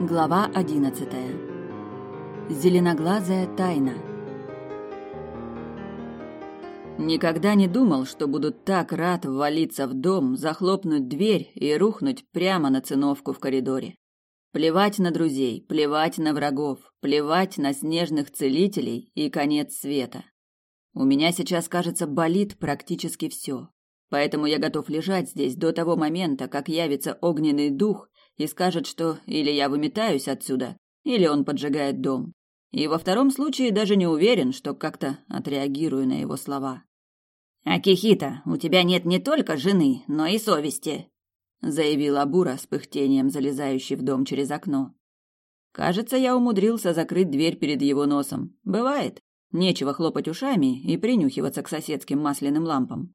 Глава одиннадцатая. Зеленоглазая тайна. Никогда не думал, что буду так рад ввалиться в дом, захлопнуть дверь и рухнуть прямо на циновку в коридоре. Плевать на друзей, плевать на врагов, плевать на снежных целителей и конец света. У меня сейчас, кажется, болит практически все. Поэтому я готов лежать здесь до того момента, как явится огненный дух и скажет, что или я выметаюсь отсюда, или он поджигает дом. И во втором случае даже не уверен, что как-то отреагирую на его слова. «Акихита, у тебя нет не только жены, но и совести», заявила Бура с пыхтением, залезающий в дом через окно. Кажется, я умудрился закрыть дверь перед его носом. Бывает. Нечего хлопать ушами и принюхиваться к соседским масляным лампам.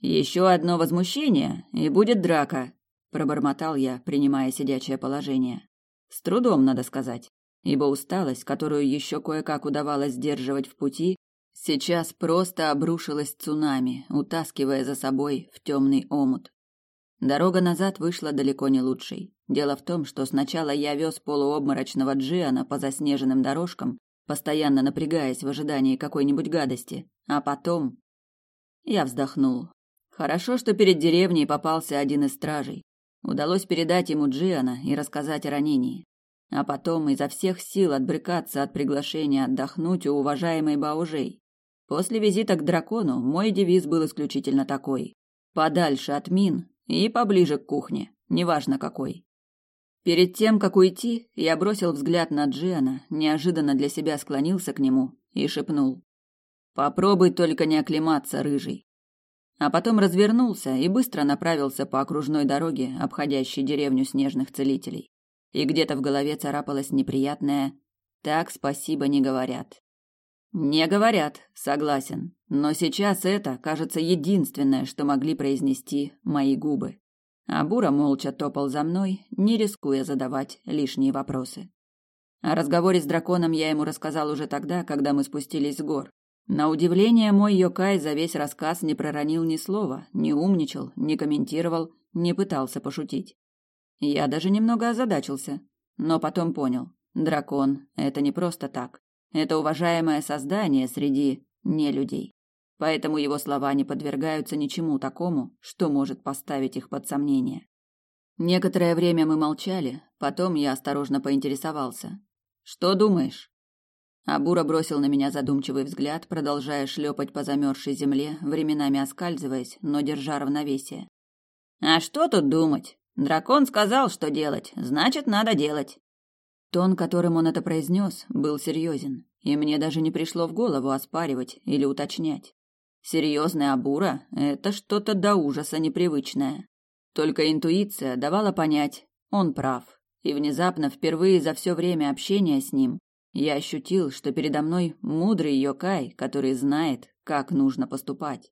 Еще одно возмущение, и будет драка, пробормотал я, принимая сидячее положение. С трудом, надо сказать, ибо усталость, которую еще кое-как удавалось сдерживать в пути, сейчас просто обрушилась цунами, утаскивая за собой в темный омут. Дорога назад вышла далеко не лучшей. Дело в том, что сначала я вез полуобморочного Джиана по заснеженным дорожкам, постоянно напрягаясь в ожидании какой-нибудь гадости, а потом... Я вздохнул. Хорошо, что перед деревней попался один из стражей. Удалось передать ему Джиана и рассказать о ранении. А потом изо всех сил отбрыкаться от приглашения отдохнуть у уважаемой Баужей. После визита к дракону мой девиз был исключительно такой. Подальше от мин и поближе к кухне, неважно какой. Перед тем, как уйти, я бросил взгляд на Джиана, неожиданно для себя склонился к нему и шепнул. «Попробуй только не оклематься, рыжий а потом развернулся и быстро направился по окружной дороге, обходящей деревню снежных целителей. И где-то в голове царапалось неприятное «так спасибо не говорят». Не говорят, согласен, но сейчас это, кажется, единственное, что могли произнести мои губы. А Бура молча топал за мной, не рискуя задавать лишние вопросы. О разговоре с драконом я ему рассказал уже тогда, когда мы спустились с гор. На удивление мой Йокай за весь рассказ не проронил ни слова, не умничал, не комментировал, не пытался пошутить. Я даже немного озадачился, но потом понял. Дракон — это не просто так. Это уважаемое создание среди нелюдей. Поэтому его слова не подвергаются ничему такому, что может поставить их под сомнение. Некоторое время мы молчали, потом я осторожно поинтересовался. «Что думаешь?» Абура бросил на меня задумчивый взгляд, продолжая шлепать по замерзшей земле, временами оскальзываясь, но держа равновесие. «А что тут думать? Дракон сказал, что делать, значит, надо делать». Тон, которым он это произнес, был серьезен, и мне даже не пришло в голову оспаривать или уточнять. Серьезная Абура — это что-то до ужаса непривычное. Только интуиция давала понять, он прав, и внезапно, впервые за все время общения с ним, я ощутил, что передо мной мудрый Йокай, который знает, как нужно поступать.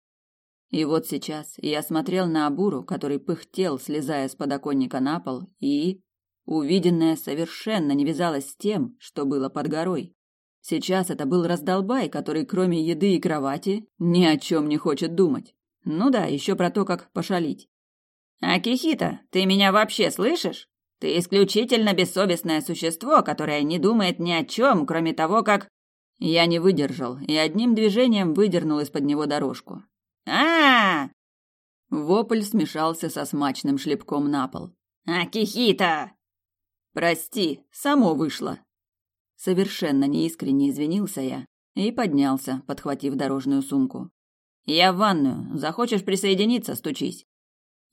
И вот сейчас я смотрел на Абуру, который пыхтел, слезая с подоконника на пол, и... Увиденное совершенно не вязалось с тем, что было под горой. Сейчас это был раздолбай, который кроме еды и кровати ни о чем не хочет думать. Ну да, еще про то, как пошалить. «Акихита, ты меня вообще слышишь?» Ты исключительно бессовестное существо, которое не думает ни о чем, кроме того, как...» Я не выдержал и одним движением выдернул из-под него дорожку. а, -а, -а Вопль смешался со смачным шлепком на пол. «Акихита!» «Прости, само вышло!» Совершенно неискренне извинился я и поднялся, подхватив дорожную сумку. «Я в ванную. Захочешь присоединиться, стучись».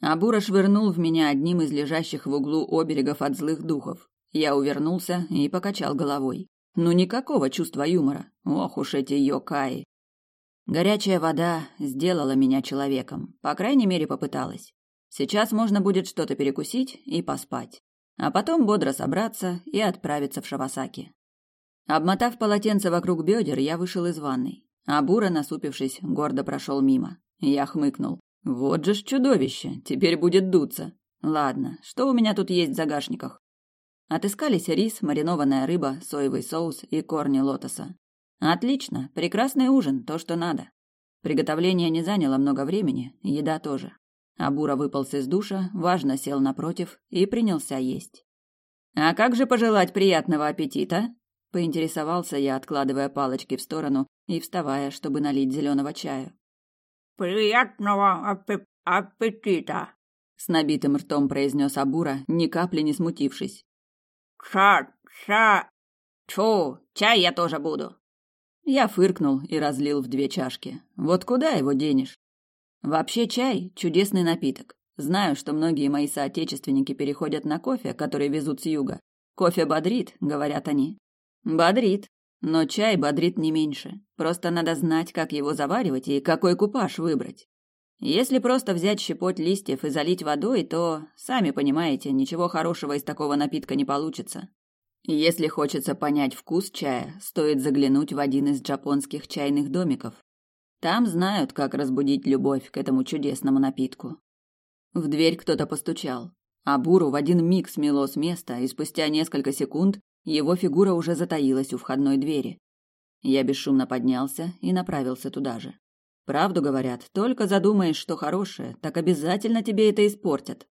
Абура швырнул в меня одним из лежащих в углу оберегов от злых духов. Я увернулся и покачал головой. Ну никакого чувства юмора. Ох уж эти йокаи. Горячая вода сделала меня человеком. По крайней мере, попыталась. Сейчас можно будет что-то перекусить и поспать. А потом бодро собраться и отправиться в Шавасаки. Обмотав полотенце вокруг бедер, я вышел из ванной. А Бура, насупившись, гордо прошел мимо. Я хмыкнул. Вот же ж чудовище, теперь будет дуться. Ладно, что у меня тут есть в загашниках? Отыскались рис, маринованная рыба, соевый соус и корни лотоса. Отлично, прекрасный ужин, то, что надо. Приготовление не заняло много времени, еда тоже. Абура выполз из душа, важно сел напротив и принялся есть. А как же пожелать приятного аппетита? Поинтересовался я, откладывая палочки в сторону и вставая, чтобы налить зеленого чаю. Приятного апп аппетита! С набитым ртом произнес Абура, ни капли не смутившись. Ша, ша. Тьфу, чай я тоже буду. Я фыркнул и разлил в две чашки. Вот куда его денешь? Вообще чай – чудесный напиток. Знаю, что многие мои соотечественники переходят на кофе, который везут с юга. Кофе бодрит, говорят они. Бодрит, но чай бодрит не меньше. Просто надо знать, как его заваривать и какой купаж выбрать. Если просто взять щепоть листьев и залить водой, то, сами понимаете, ничего хорошего из такого напитка не получится. Если хочется понять вкус чая, стоит заглянуть в один из джапонских чайных домиков. Там знают, как разбудить любовь к этому чудесному напитку. В дверь кто-то постучал. А Буру в один миг смело с места, и спустя несколько секунд его фигура уже затаилась у входной двери. Я бесшумно поднялся и направился туда же. Правду говорят, только задумаешь, что хорошее, так обязательно тебе это испортят.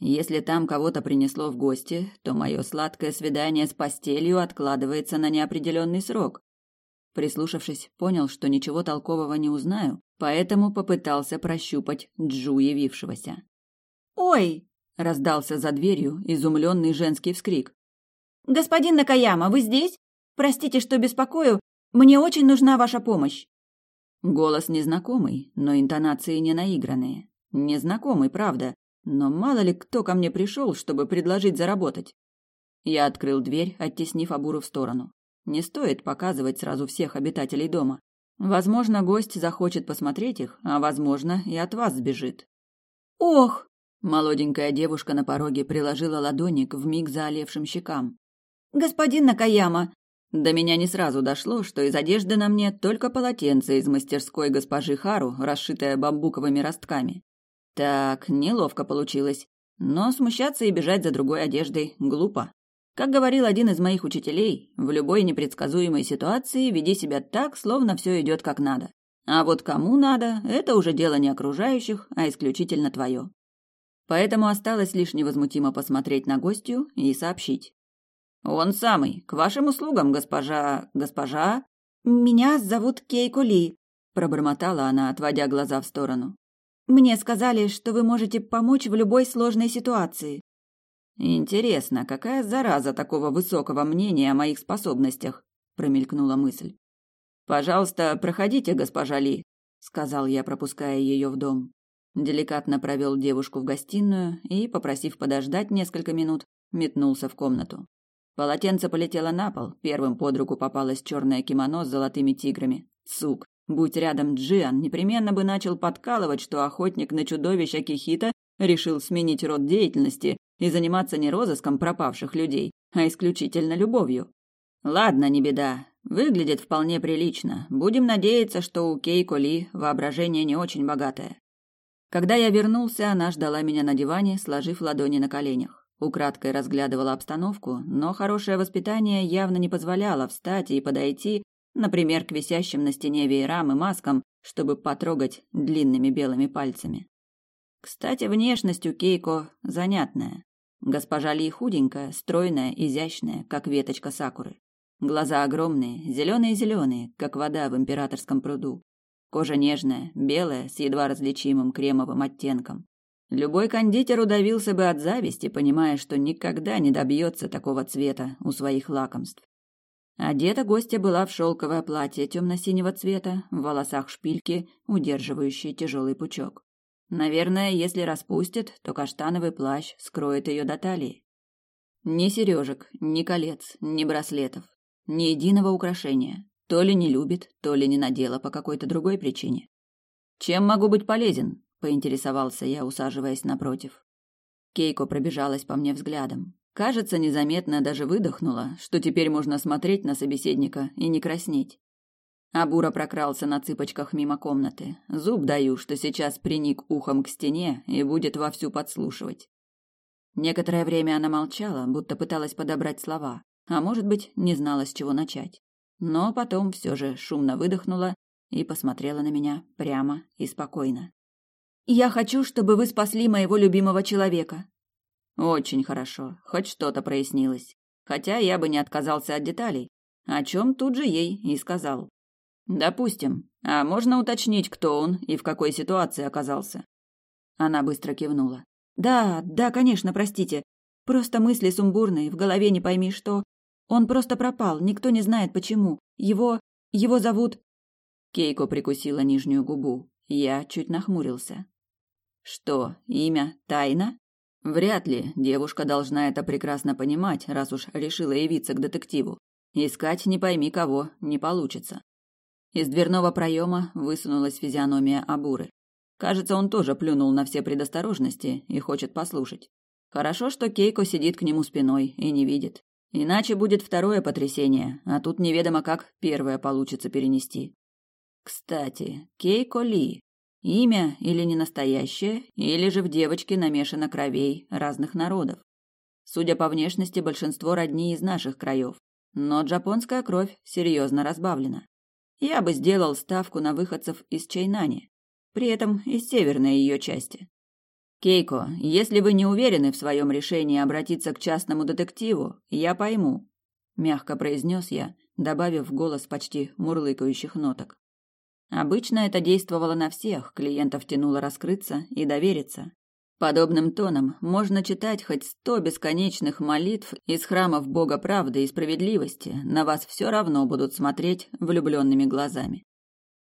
Если там кого-то принесло в гости, то мое сладкое свидание с постелью откладывается на неопределенный срок. Прислушавшись, понял, что ничего толкового не узнаю, поэтому попытался прощупать Джу явившегося. «Ой!» – раздался за дверью изумленный женский вскрик. «Господин Накаяма, вы здесь? Простите, что беспокою. Мне очень нужна ваша помощь». Голос незнакомый, но интонации не наигранные. Незнакомый, правда, но мало ли кто ко мне пришел, чтобы предложить заработать. Я открыл дверь, оттеснив Абуру в сторону. Не стоит показывать сразу всех обитателей дома. Возможно, гость захочет посмотреть их, а возможно, и от вас сбежит. Ох! Молоденькая девушка на пороге приложила ладони к вмиг заолевшим щекам. Господин Накаяма! До меня не сразу дошло, что из одежды на мне только полотенце из мастерской госпожи Хару, расшитое бамбуковыми ростками. Так, неловко получилось. Но смущаться и бежать за другой одеждой глупо. Как говорил один из моих учителей, в любой непредсказуемой ситуации веди себя так, словно все идет как надо. А вот кому надо, это уже дело не окружающих, а исключительно твое. Поэтому осталось лишь невозмутимо посмотреть на гостью и сообщить. «Он самый, к вашим услугам, госпожа... госпожа...» «Меня зовут Кейко Ли», — пробормотала она, отводя глаза в сторону. Мне сказали, что вы можете помочь в любой сложной ситуации. Интересно, какая зараза такого высокого мнения о моих способностях? промелькнула мысль. Пожалуйста, проходите, госпожа Ли, сказал я, пропуская ее в дом. Деликатно провел девушку в гостиную и, попросив подождать несколько минут, метнулся в комнату. Полотенце полетело на пол, первым под руку попалось черное кимоно с золотыми тиграми. Цук. Будь рядом Джиан, непременно бы начал подкалывать, что охотник на чудовищ Акихита решил сменить род деятельности и заниматься не розыском пропавших людей, а исключительно любовью. Ладно, не беда. Выглядит вполне прилично. Будем надеяться, что у Кейко Ли воображение не очень богатое. Когда я вернулся, она ждала меня на диване, сложив ладони на коленях. Украдкой разглядывала обстановку, но хорошее воспитание явно не позволяло встать и подойти например, к висящим на стене веерам и маскам, чтобы потрогать длинными белыми пальцами. Кстати, внешность у Кейко занятная. Госпожа Ли худенькая, стройная, изящная, как веточка сакуры. Глаза огромные, зеленые-зеленые, как вода в императорском пруду. Кожа нежная, белая, с едва различимым кремовым оттенком. Любой кондитер удавился бы от зависти, понимая, что никогда не добьется такого цвета у своих лакомств. Одета гостья была в шелковое платье темно-синего цвета, в волосах шпильки, удерживающие тяжелый пучок. Наверное, если распустит, то каштановый плащ скроет ее до талии. Ни сережек, ни колец, ни браслетов, ни единого украшения. То ли не любит, то ли не надела по какой-то другой причине. «Чем могу быть полезен?» – поинтересовался я, усаживаясь напротив. Кейко пробежалась по мне взглядом. Кажется, незаметно даже выдохнула, что теперь можно смотреть на собеседника и не краснеть. Абура прокрался на цыпочках мимо комнаты. Зуб даю, что сейчас приник ухом к стене и будет вовсю подслушивать. Некоторое время она молчала, будто пыталась подобрать слова, а может быть, не знала, с чего начать. Но потом все же шумно выдохнула и посмотрела на меня прямо и спокойно. «Я хочу, чтобы вы спасли моего любимого человека. Очень хорошо, хоть что-то прояснилось. Хотя я бы не отказался от деталей, о чем тут же ей и сказал. Допустим. А можно уточнить, кто он и в какой ситуации оказался? Она быстро кивнула. Да, да, конечно, простите. Просто мысли сумбурные, в голове не пойми что. Он просто пропал, никто не знает почему. Его... его зовут... Кейко прикусила нижнюю губу. Я чуть нахмурился. Что, имя тайна? Вряд ли девушка должна это прекрасно понимать, раз уж решила явиться к детективу. Искать не пойми кого не получится. Из дверного проема высунулась физиономия Абуры. Кажется, он тоже плюнул на все предосторожности и хочет послушать. Хорошо, что Кейко сидит к нему спиной и не видит. Иначе будет второе потрясение, а тут неведомо как первое получится перенести. Кстати, Кейко Ли. Имя или не настоящее, или же в девочке намешано кровей разных народов. Судя по внешности, большинство родни из наших краев, но джапонская кровь серьезно разбавлена. Я бы сделал ставку на выходцев из Чайнани, при этом из северной ее части. Кейко, если вы не уверены в своем решении обратиться к частному детективу, я пойму, мягко произнес я, добавив в голос почти мурлыкающих ноток. Обычно это действовало на всех, клиентов тянуло раскрыться и довериться. Подобным тоном можно читать хоть сто бесконечных молитв из храмов Бога правды и справедливости, на вас все равно будут смотреть влюбленными глазами.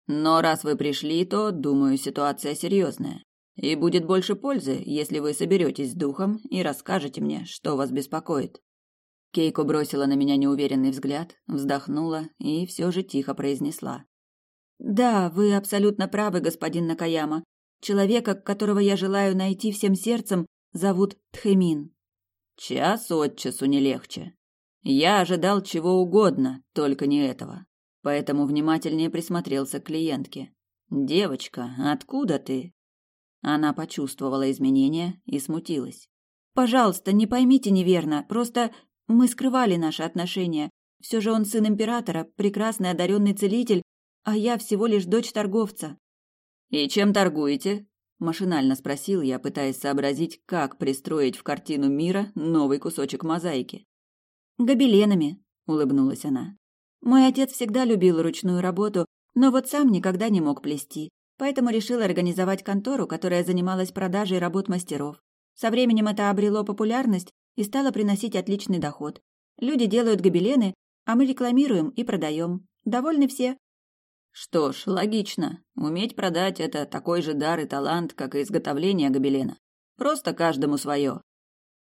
Но раз вы пришли, то, думаю, ситуация серьезная. И будет больше пользы, если вы соберетесь с духом и расскажете мне, что вас беспокоит. Кейко бросила на меня неуверенный взгляд, вздохнула и все же тихо произнесла. Да, вы абсолютно правы, господин Накаяма. Человека, которого я желаю найти всем сердцем, зовут Тхэмин. Час от часу не легче. Я ожидал чего угодно, только не этого. Поэтому внимательнее присмотрелся к клиентке. Девочка, откуда ты? Она почувствовала изменения и смутилась. Пожалуйста, не поймите неверно, просто мы скрывали наши отношения. Все же он сын императора, прекрасный одаренный целитель, а я всего лишь дочь торговца. И чем торгуете? машинально спросил я, пытаясь сообразить, как пристроить в картину мира новый кусочек мозаики. Гобеленами, улыбнулась она. Мой отец всегда любил ручную работу, но вот сам никогда не мог плести, поэтому решил организовать контору, которая занималась продажей работ мастеров. Со временем это обрело популярность и стало приносить отличный доход. Люди делают гобелены, а мы рекламируем и продаем. Довольны все. Что ж, логично. Уметь продать – это такой же дар и талант, как и изготовление гобелена. Просто каждому свое.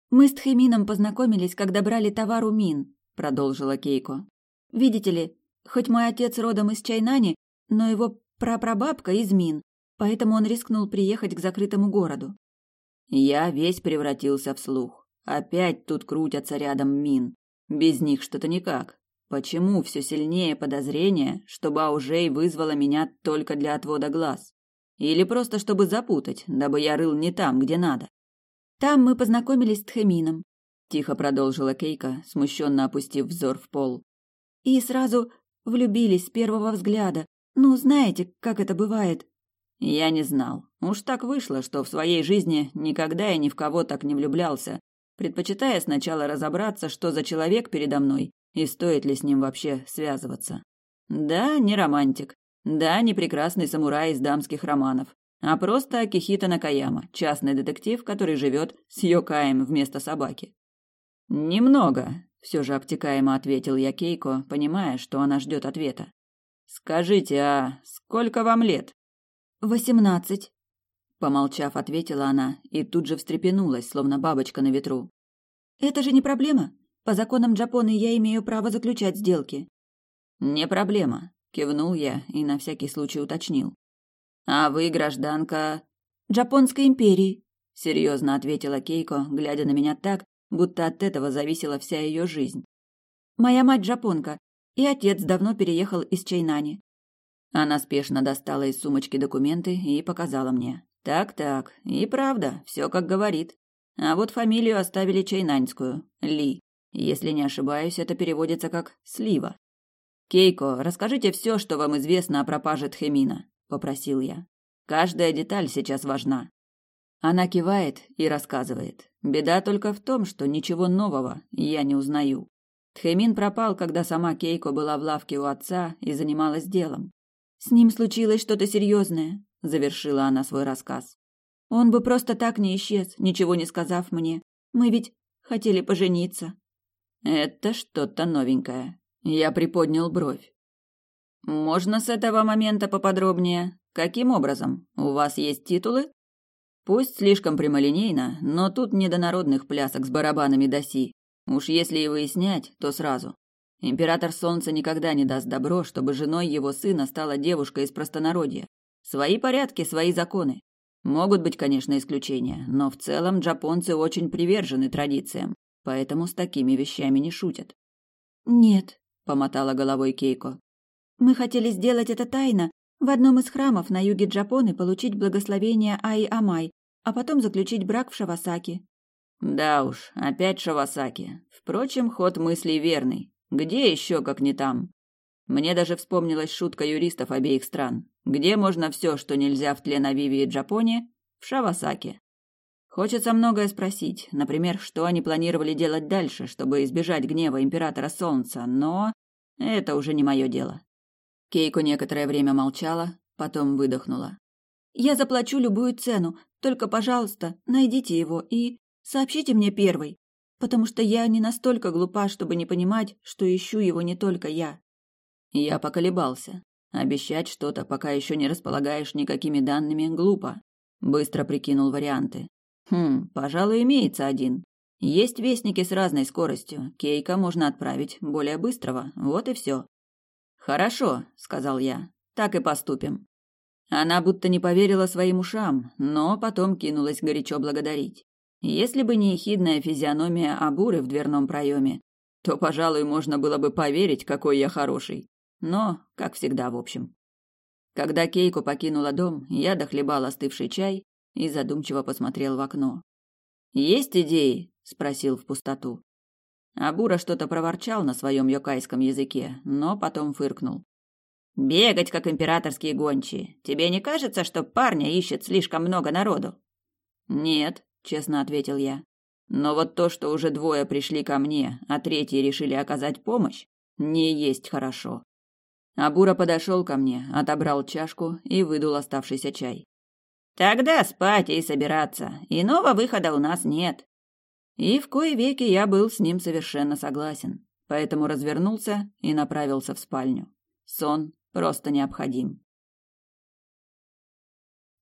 «Мы с Тхэмином познакомились, когда брали товар у Мин», – продолжила Кейко. «Видите ли, хоть мой отец родом из Чайнани, но его прапрабабка из Мин, поэтому он рискнул приехать к закрытому городу». Я весь превратился в слух. Опять тут крутятся рядом Мин. Без них что-то никак. Почему все сильнее подозрение, что Баужей вызвала меня только для отвода глаз? Или просто чтобы запутать, дабы я рыл не там, где надо? Там мы познакомились с Тхемином, тихо продолжила Кейка, смущенно опустив взор в пол. И сразу влюбились с первого взгляда. Ну, знаете, как это бывает. Я не знал. Уж так вышло, что в своей жизни никогда я ни в кого так не влюблялся, предпочитая сначала разобраться, что за человек передо мной, и стоит ли с ним вообще связываться. Да, не романтик. Да, не прекрасный самурай из дамских романов. А просто Акихита Накаяма, частный детектив, который живет с Йокаем вместо собаки. «Немного», — все же обтекаемо ответил я Кейко, понимая, что она ждет ответа. «Скажите, а сколько вам лет?» «Восемнадцать», — помолчав, ответила она и тут же встрепенулась, словно бабочка на ветру. «Это же не проблема. По законам Джапоны я имею право заключать сделки. Не проблема, кивнул я и на всякий случай уточнил. А вы гражданка Джапонской империи, серьезно ответила Кейко, глядя на меня так, будто от этого зависела вся ее жизнь. Моя мать джапонка, и отец давно переехал из Чайнани. Она спешно достала из сумочки документы и показала мне. Так-так, и правда, все как говорит. А вот фамилию оставили чайнаньскую – Ли. Если не ошибаюсь, это переводится как «слива». «Кейко, расскажите все, что вам известно о пропаже Тхемина», — попросил я. «Каждая деталь сейчас важна». Она кивает и рассказывает. Беда только в том, что ничего нового я не узнаю. Тхэмин пропал, когда сама Кейко была в лавке у отца и занималась делом. «С ним случилось что-то серьезное», — завершила она свой рассказ. «Он бы просто так не исчез, ничего не сказав мне. Мы ведь хотели пожениться». «Это что-то новенькое». Я приподнял бровь. «Можно с этого момента поподробнее? Каким образом? У вас есть титулы?» Пусть слишком прямолинейно, но тут не до народных плясок с барабанами до си. Уж если и выяснять, то сразу. Император Солнца никогда не даст добро, чтобы женой его сына стала девушка из простонародья. Свои порядки, свои законы. Могут быть, конечно, исключения, но в целом джапонцы очень привержены традициям, поэтому с такими вещами не шутят. «Нет», — помотала головой Кейко. «Мы хотели сделать это тайно, в одном из храмов на юге Джапоны получить благословение Аи Амай, а потом заключить брак в Шавасаки. Да уж, опять Шавасаки. Впрочем, ход мыслей верный. Где еще, как не там? Мне даже вспомнилась шутка юристов обеих стран. Где можно все, что нельзя в тле на Виви и Джапоне? В Шавасаке. Хочется многое спросить, например, что они планировали делать дальше, чтобы избежать гнева императора Солнца, но это уже не мое дело. Кейко некоторое время молчала, потом выдохнула. «Я заплачу любую цену, только, пожалуйста, найдите его и сообщите мне первой, потому что я не настолько глупа, чтобы не понимать, что ищу его не только я». Я поколебался. Обещать что-то, пока еще не располагаешь никакими данными, глупо. Быстро прикинул варианты. Хм, пожалуй, имеется один. Есть вестники с разной скоростью. Кейка можно отправить более быстрого. Вот и все. Хорошо, сказал я. Так и поступим. Она будто не поверила своим ушам, но потом кинулась горячо благодарить. Если бы не ехидная физиономия Абуры в дверном проеме, то, пожалуй, можно было бы поверить, какой я хороший. Но, как всегда, в общем. Когда Кейко покинула дом, я дохлебал остывший чай и задумчиво посмотрел в окно. «Есть идеи?» – спросил в пустоту. Абура что-то проворчал на своем йокайском языке, но потом фыркнул. «Бегать, как императорские гончие. Тебе не кажется, что парня ищет слишком много народу?» «Нет», — честно ответил я. «Но вот то, что уже двое пришли ко мне, а третьи решили оказать помощь, не есть хорошо». Абура подошел ко мне, отобрал чашку и выдул оставшийся чай. «Тогда спать и собираться. Иного выхода у нас нет. И в кои веки я был с ним совершенно согласен, поэтому развернулся и направился в спальню. Сон просто необходим.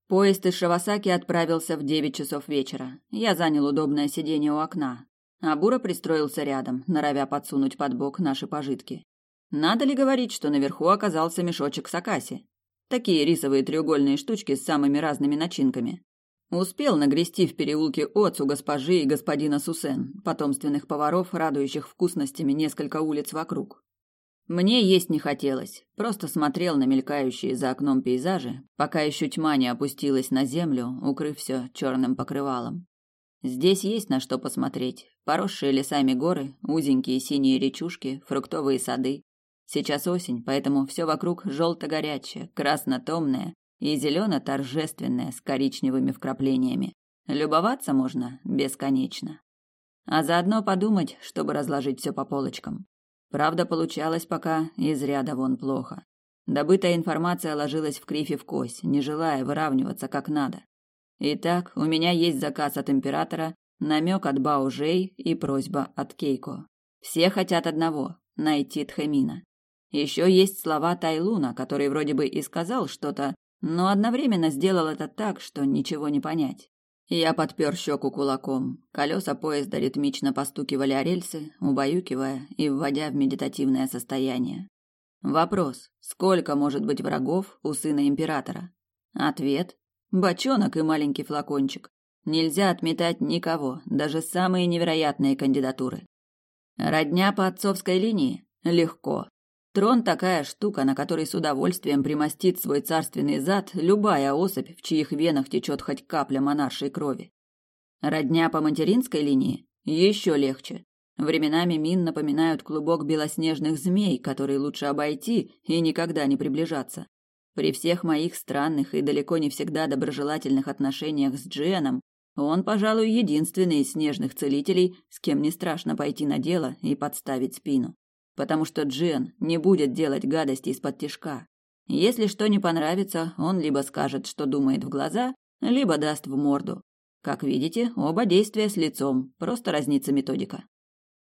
Поезд из Шавасаки отправился в девять часов вечера. Я занял удобное сиденье у окна. Абура пристроился рядом, норовя подсунуть под бок наши пожитки. Надо ли говорить, что наверху оказался мешочек сакаси? Такие рисовые треугольные штучки с самыми разными начинками. Успел нагрести в переулке Оцу госпожи и господина Сусен, потомственных поваров, радующих вкусностями несколько улиц вокруг. Мне есть не хотелось, просто смотрел на мелькающие за окном пейзажи, пока еще тьма не опустилась на землю, укрыв все черным покрывалом. Здесь есть на что посмотреть. Поросшие лесами горы, узенькие синие речушки, фруктовые сады. Сейчас осень, поэтому все вокруг желто-горячее, красно-томное и зелено-торжественное с коричневыми вкраплениями. Любоваться можно бесконечно. А заодно подумать, чтобы разложить все по полочкам. Правда, получалось пока из ряда вон плохо. Добытая информация ложилась в крифе в кость, не желая выравниваться как надо. Итак, у меня есть заказ от императора, намек от Бао Жэй и просьба от Кейко. Все хотят одного – найти Тхэмина. Еще есть слова Тайлуна, который вроде бы и сказал что-то но одновременно сделал это так, что ничего не понять. Я подпер щеку кулаком. Колеса поезда ритмично постукивали о рельсы, убаюкивая и вводя в медитативное состояние. Вопрос: сколько может быть врагов у сына императора? Ответ: бочонок и маленький флакончик. Нельзя отметать никого, даже самые невероятные кандидатуры. Родня по отцовской линии легко. Трон такая штука, на которой с удовольствием примостит свой царственный зад любая особь, в чьих венах течет хоть капля монаршей крови. Родня по материнской линии еще легче. Временами мин напоминают клубок белоснежных змей, которые лучше обойти и никогда не приближаться. При всех моих странных и далеко не всегда доброжелательных отношениях с Дженом Он, пожалуй, единственный из снежных целителей, с кем не страшно пойти на дело и подставить спину. Потому что Джен не будет делать гадости из-под тишка. Если что не понравится, он либо скажет, что думает в глаза, либо даст в морду. Как видите, оба действия с лицом, просто разнится методика.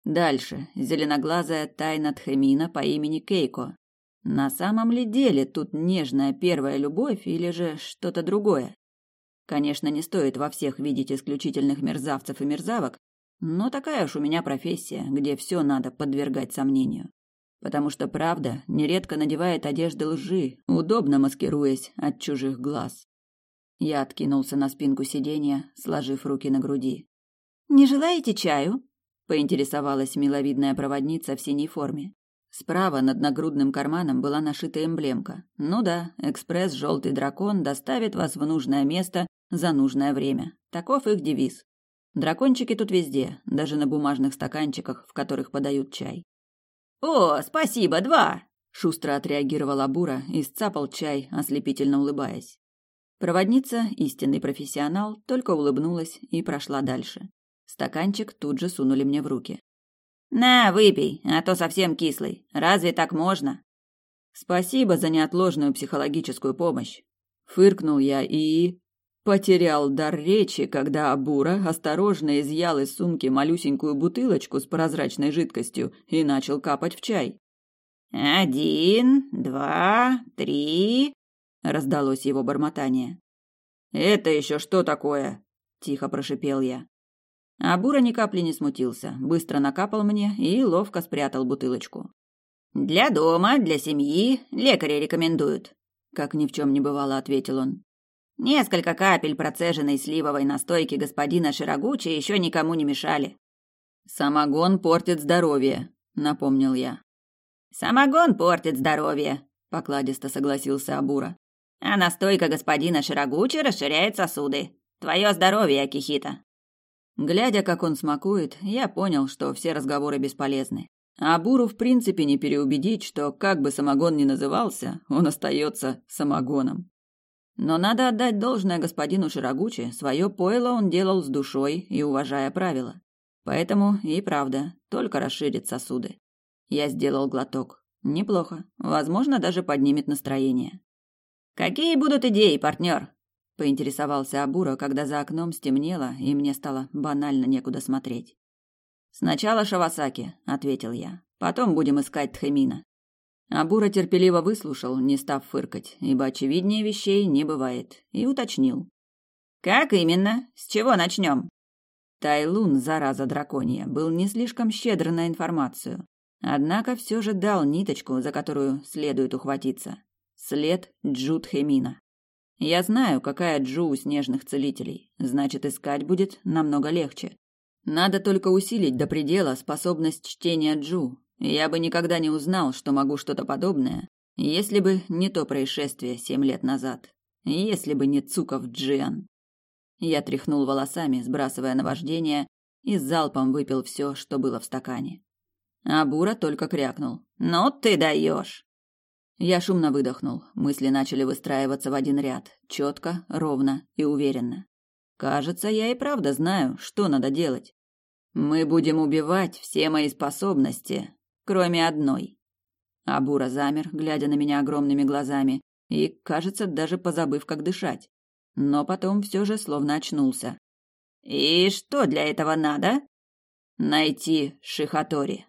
Дальше. Зеленоглазая тайна Тхемина по имени Кейко. На самом ли деле тут нежная первая любовь или же что-то другое? Конечно, не стоит во всех видеть исключительных мерзавцев и мерзавок, но такая уж у меня профессия, где все надо подвергать сомнению. Потому что правда нередко надевает одежды лжи, удобно маскируясь от чужих глаз. Я откинулся на спинку сиденья, сложив руки на груди. «Не желаете чаю?» — поинтересовалась миловидная проводница в синей форме. Справа над нагрудным карманом была нашита эмблемка. Ну да, экспресс «Желтый дракон» доставит вас в нужное место за нужное время. Таков их девиз. Дракончики тут везде, даже на бумажных стаканчиках, в которых подают чай. «О, спасибо, два!» Шустро отреагировала Бура и сцапал чай, ослепительно улыбаясь. Проводница, истинный профессионал, только улыбнулась и прошла дальше. Стаканчик тут же сунули мне в руки. «На, выпей, а то совсем кислый. Разве так можно?» «Спасибо за неотложную психологическую помощь». Фыркнул я и... Потерял дар речи, когда Абура осторожно изъял из сумки малюсенькую бутылочку с прозрачной жидкостью и начал капать в чай. «Один, два, три...» раздалось его бормотание. Это еще что такое? тихо прошипел я. А Бура ни капли не смутился, быстро накапал мне и ловко спрятал бутылочку. Для дома, для семьи, лекари рекомендуют, как ни в чем не бывало, ответил он. Несколько капель процеженной сливовой настойки господина Широгучи еще никому не мешали. Самогон портит здоровье, напомнил я. Самогон портит здоровье, покладисто согласился Абура. А настойка господина Широгучи расширяет сосуды. Твое здоровье, Акихита. Глядя, как он смакует, я понял, что все разговоры бесполезны. А Буру в принципе не переубедить, что как бы самогон ни назывался, он остается самогоном. Но надо отдать должное господину Широгучи, свое пойло он делал с душой и уважая правила. Поэтому и правда, только расширит сосуды. Я сделал глоток. Неплохо. Возможно, даже поднимет настроение. «Какие будут идеи, партнер?» — поинтересовался Абура, когда за окном стемнело, и мне стало банально некуда смотреть. «Сначала Шавасаки», — ответил я. «Потом будем искать Тхемина». Абура терпеливо выслушал, не став фыркать, ибо очевиднее вещей не бывает, и уточнил. «Как именно? С чего начнем?» Тайлун, зараза драконья, был не слишком щедр на информацию, однако все же дал ниточку, за которую следует ухватиться. След Джудхемина. Я знаю, какая Джу у снежных целителей, значит, искать будет намного легче. Надо только усилить до предела способность чтения Джу. Я бы никогда не узнал, что могу что-то подобное, если бы не то происшествие семь лет назад. Если бы не Цуков Джиан. Я тряхнул волосами, сбрасывая наваждение, и залпом выпил все, что было в стакане. А Бура только крякнул. «Ну ты даешь!» Я шумно выдохнул. Мысли начали выстраиваться в один ряд, четко, ровно и уверенно. Кажется, я и правда знаю, что надо делать. Мы будем убивать все мои способности, кроме одной. Абура замер, глядя на меня огромными глазами, и, кажется, даже позабыв, как дышать. Но потом все же словно очнулся. «И что для этого надо?» «Найти Шихатори».